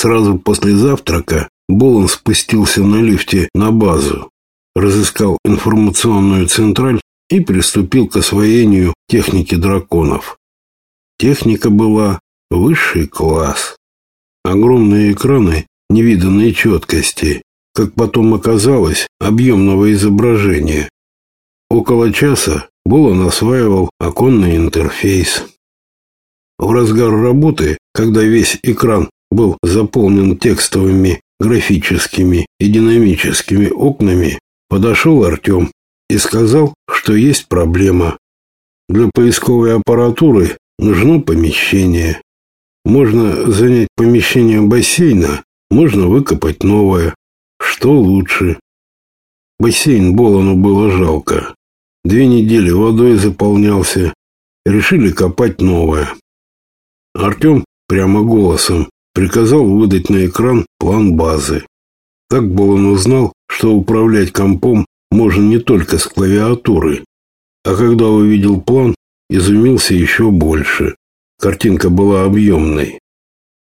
Сразу после завтрака Болон спустился на лифте на базу, разыскал информационную централь и приступил к освоению техники драконов. Техника была высший класс. Огромные экраны невиданной четкости, как потом оказалось, объемного изображения. Около часа Болон осваивал оконный интерфейс. В разгар работы, когда весь экран был заполнен текстовыми, графическими и динамическими окнами, подошел Артем и сказал, что есть проблема. Для поисковой аппаратуры нужно помещение. Можно занять помещение бассейна, можно выкопать новое. Что лучше? Бассейн Болону было жалко. Две недели водой заполнялся. Решили копать новое. Артем прямо голосом приказал выдать на экран план базы. Так Болон узнал, что управлять компом можно не только с клавиатуры. А когда увидел план, изумился еще больше. Картинка была объемной.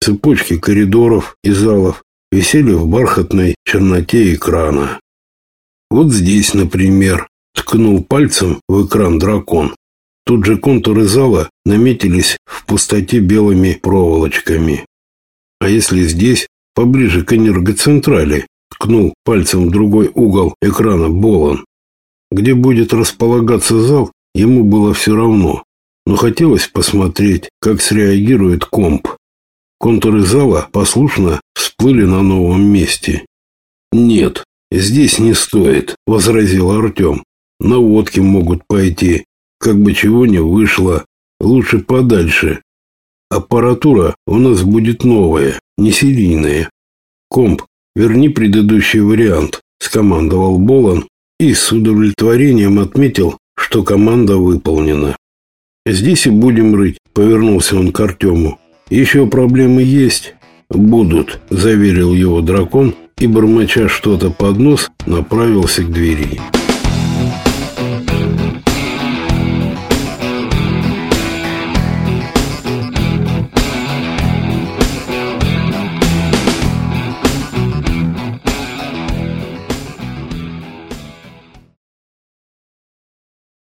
Цепочки коридоров и залов висели в бархатной черноте экрана. Вот здесь, например, ткнул пальцем в экран дракон. Тут же контуры зала наметились в пустоте белыми проволочками. А если здесь, поближе к энергоцентрали, ткнул пальцем в другой угол экрана Болон. Где будет располагаться зал, ему было все равно, но хотелось посмотреть, как среагирует комп. Контуры зала послушно всплыли на новом месте. «Нет, здесь не стоит», — возразил Артем. «Наводки могут пойти, как бы чего не вышло. Лучше подальше. Аппаратура у нас будет новая, не серийная. Комп «Верни предыдущий вариант», — скомандовал Болон и с удовлетворением отметил, что команда выполнена. «Здесь и будем рыть», — повернулся он к Артему. «Еще проблемы есть?» «Будут», — заверил его дракон и, бормоча что-то под нос, направился к двери.